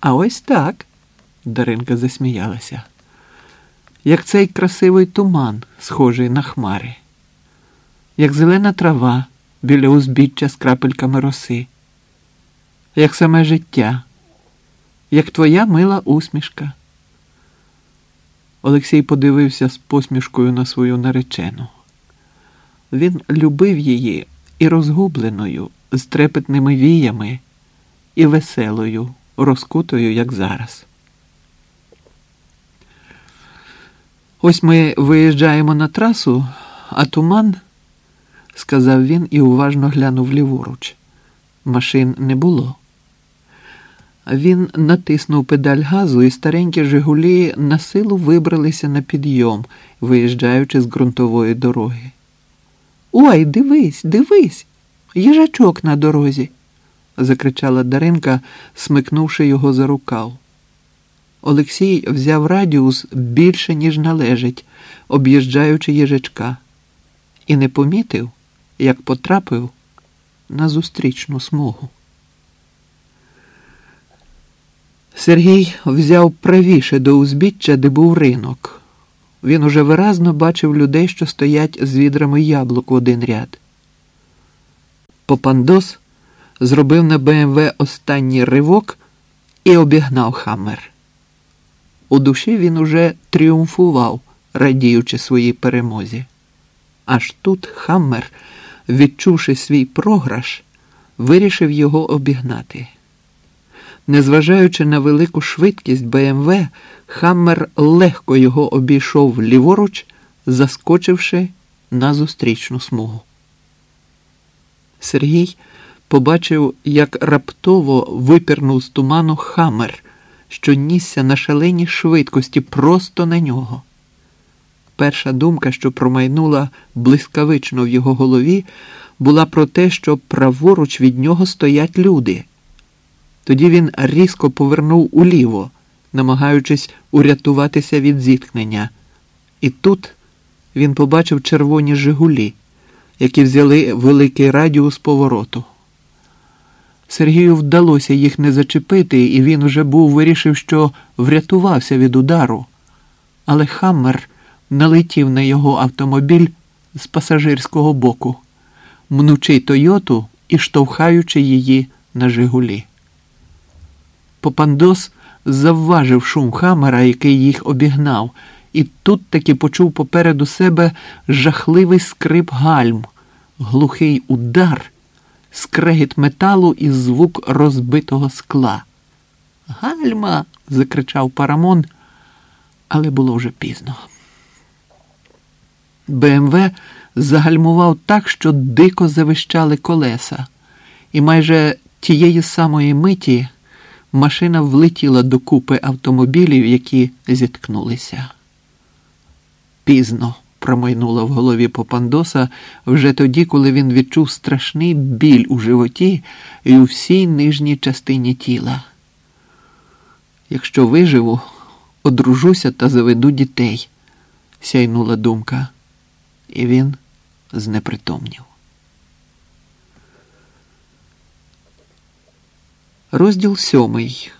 А ось так, Даринка засміялася, як цей красивий туман, схожий на хмари, як зелена трава біля узбіччя з крапельками роси, як саме життя, як твоя мила усмішка. Олексій подивився з посмішкою на свою наречену. Він любив її і розгубленою, з трепетними віями, і веселою, розкутою, як зараз. Ось ми виїжджаємо на трасу, а туман, сказав він і уважно глянув ліворуч. Машин не було. Він натиснув педаль газу, і старенькі Жигулі на силу вибралися на підйом, виїжджаючи з ґрунтової дороги. Ой, дивись, дивись, їжачок на дорозі, закричала Даринка, смикнувши його за рукав. Олексій взяв радіус більше, ніж належить, об'їжджаючи їжачка, і не помітив, як потрапив на зустрічну смугу. Сергій взяв правіше до узбіччя, де був ринок. Він уже виразно бачив людей, що стоять з відрами яблук в один ряд. Попандос зробив на БМВ останній ривок і обігнав Хаммер. У душі він уже тріумфував, радіючи своїй перемозі. Аж тут Хаммер, відчувши свій програш, вирішив його обігнати. Незважаючи на велику швидкість БМВ, Хаммер легко його обійшов ліворуч, заскочивши на зустрічну смугу. Сергій побачив, як раптово випірнув з туману Хаммер, що нісся на шаленій швидкості просто на нього. Перша думка, що промайнула блискавично в його голові, була про те, що праворуч від нього стоять люди. Тоді він різко повернув уліво, намагаючись урятуватися від зіткнення. І тут він побачив червоні Жигулі, які взяли великий радіус повороту. Сергію вдалося їх не зачепити, і він вже був вирішив, що врятувався від удару. Але Хаммер налетів на його автомобіль з пасажирського боку, мнучи Тойоту і штовхаючи її на Жигулі. Попандос завважив шум Хаммера, який їх обігнав, і тут таки почув попереду себе жахливий скрип гальм, глухий удар, скрегіт металу і звук розбитого скла. Гальма. закричав Парамон, але було вже пізно. БМВ загальмував так, що дико завищали колеса, і майже тієї самої миті машина влетіла до купи автомобілів, які зіткнулися. Пізно промайнуло в голові Попандоса вже тоді, коли він відчув страшний біль у животі і у всій нижній частині тіла. Якщо виживу, одружуся та заведу дітей, сяйнула думка, і він знепритомнів. Розділ сьомий.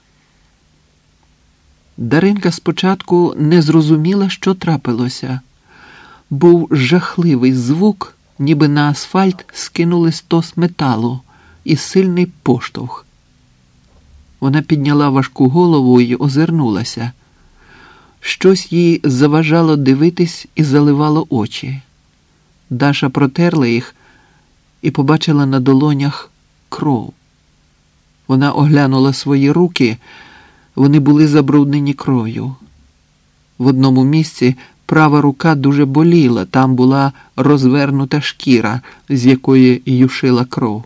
Даринка спочатку не зрозуміла, що трапилося. Був жахливий звук, ніби на асфальт скинули стос металу і сильний поштовх. Вона підняла важку голову і озирнулася. Щось їй заважало дивитись і заливало очі. Даша протерла їх і побачила на долонях кров. Вона оглянула свої руки, вони були забруднені кров'ю. В одному місці права рука дуже боліла, там була розвернута шкіра, з якої юшила кров.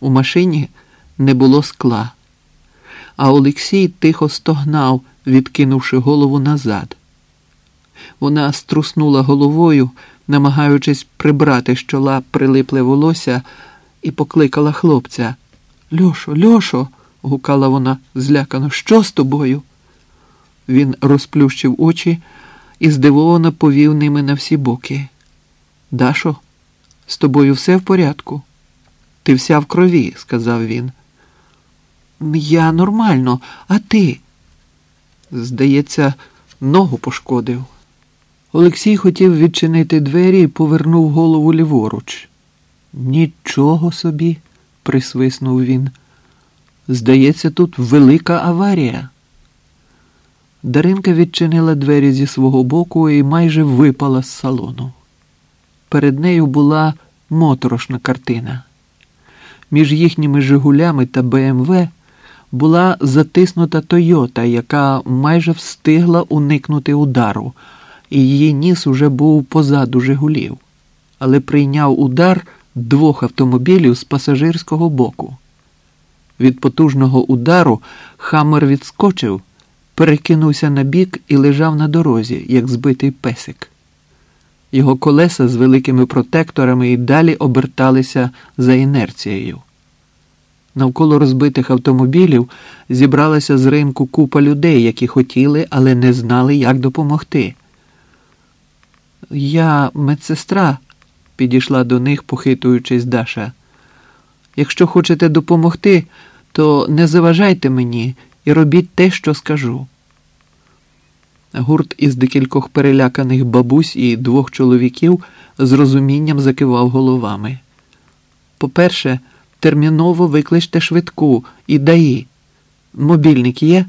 У машині не було скла, а Олексій тихо стогнав, відкинувши голову назад. Вона струснула головою, намагаючись прибрати з чола прилипле волосся, і покликала хлопця. Льошо, Льошо, гукала вона злякано, що з тобою? Він розплющив очі і здивовано повів ними на всі боки. Дашо, з тобою все в порядку? Ти вся в крові, сказав він. Я нормально, а ти? Здається, ногу пошкодив. Олексій хотів відчинити двері і повернув голову ліворуч. Нічого собі, присвиснув він. Здається, тут велика аварія. Даринка відчинила двері зі свого боку і майже випала з салону. Перед нею була моторошна картина. Між їхніми Жигулями та БМВ була затиснута Тойота, яка майже встигла уникнути удару, і її ніс уже був позаду Жигулів, але прийняв удар двох автомобілів з пасажирського боку. Від потужного удару Хаммер відскочив, перекинувся на бік і лежав на дорозі, як збитий песик. Його колеса з великими протекторами і далі оберталися за інерцією. Навколо розбитих автомобілів зібралася з ринку купа людей, які хотіли, але не знали, як допомогти. Я медсестра, підійшла до них, похитуючись Даша. Якщо хочете допомогти, то не заважайте мені і робіть те, що скажу. Гурт із декількох переляканих бабусь і двох чоловіків з розумінням закивав головами. По-перше, терміново викличте швидку і даї. Мобільник є?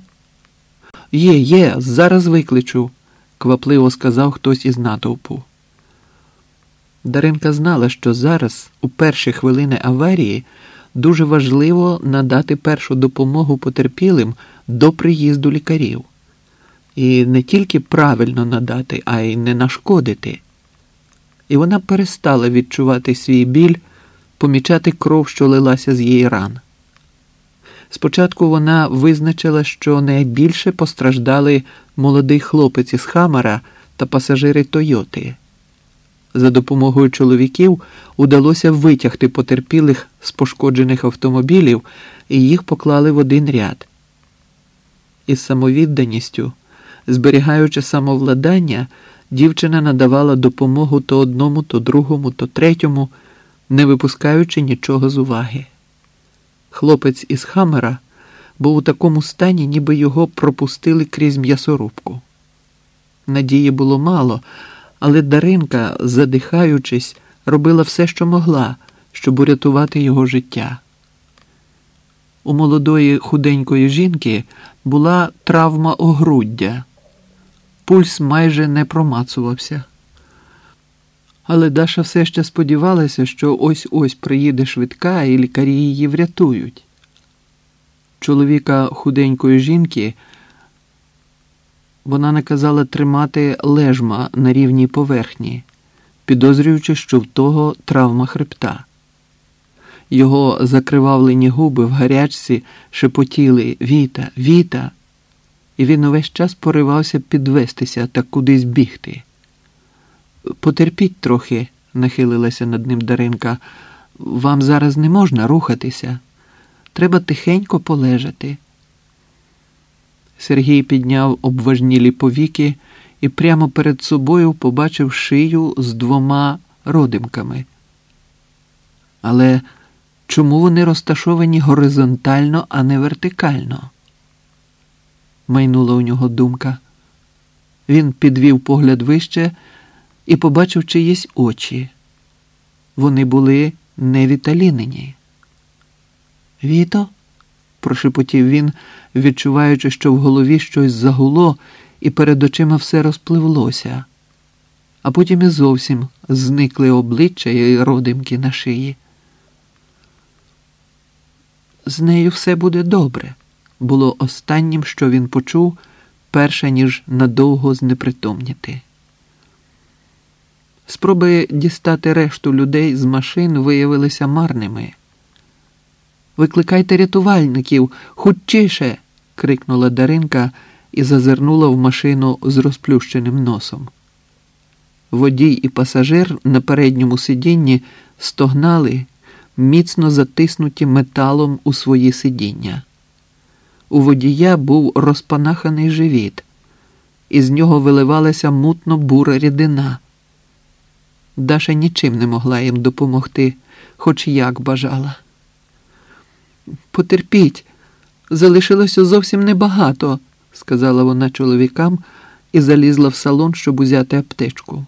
Є, є, зараз викличу, квапливо сказав хтось із натовпу. Даринка знала, що зараз, у перші хвилини аварії, дуже важливо надати першу допомогу потерпілим до приїзду лікарів. І не тільки правильно надати, а й не нашкодити. І вона перестала відчувати свій біль, помічати кров, що лилася з її ран. Спочатку вона визначила, що найбільше постраждали молодий хлопець із Хамара та пасажири Тойоти. За допомогою чоловіків удалося витягти потерпілих з пошкоджених автомобілів і їх поклали в один ряд. Із самовідданістю, зберігаючи самовладання, дівчина надавала допомогу то одному, то другому, то третьому, не випускаючи нічого з уваги. Хлопець із Хамера був у такому стані, ніби його пропустили крізь м'ясорубку. Надії було мало. Але Даринка, задихаючись, робила все, що могла, щоб урятувати його життя. У молодої худенької жінки була травма огруддя, пульс майже не промацувався. Але Даша все ще сподівалася, що ось ось приїде швидка і лікарі її врятують. Чоловіка худенької жінки вона наказала тримати лежма на рівній поверхні, підозрюючи, що в того травма хребта. Його закривавлені губи в гарячці шепотіли Віта, Віта, і він увесь час поривався підвестися та кудись бігти. Потерпіть трохи, нахилилася над ним Даринка. Вам зараз не можна рухатися. Треба тихенько полежати. Сергій підняв обважнілі повіки і прямо перед собою побачив шию з двома родимками. Але чому вони розташовані горизонтально, а не вертикально? майнула у нього думка. Він підвів погляд вище і побачив чиїсь очі. Вони були не віталінені. Віто? Прошепотів він, відчуваючи, що в голові щось загуло, і перед очима все розпливлося, а потім і зовсім зникли обличчя і родимки на шиї. З нею все буде добре, було останнім, що він почув, перше ніж надовго знепритомніти. Спроби дістати решту людей з машин виявилися марними. Викликайте рятувальників, хутчіше. крикнула Даринка і зазирнула в машину з розплющеним носом. Водій і пасажир на передньому сидінні стогнали, міцно затиснуті металом у свої сидіння. У водія був розпанаханий живіт, із нього виливалася мутно бура рідина. Даша нічим не могла їм допомогти, хоч як бажала. Потерпіть, залишилося зовсім небагато, сказала вона чоловікам і залізла в салон, щоб узяти аптечку.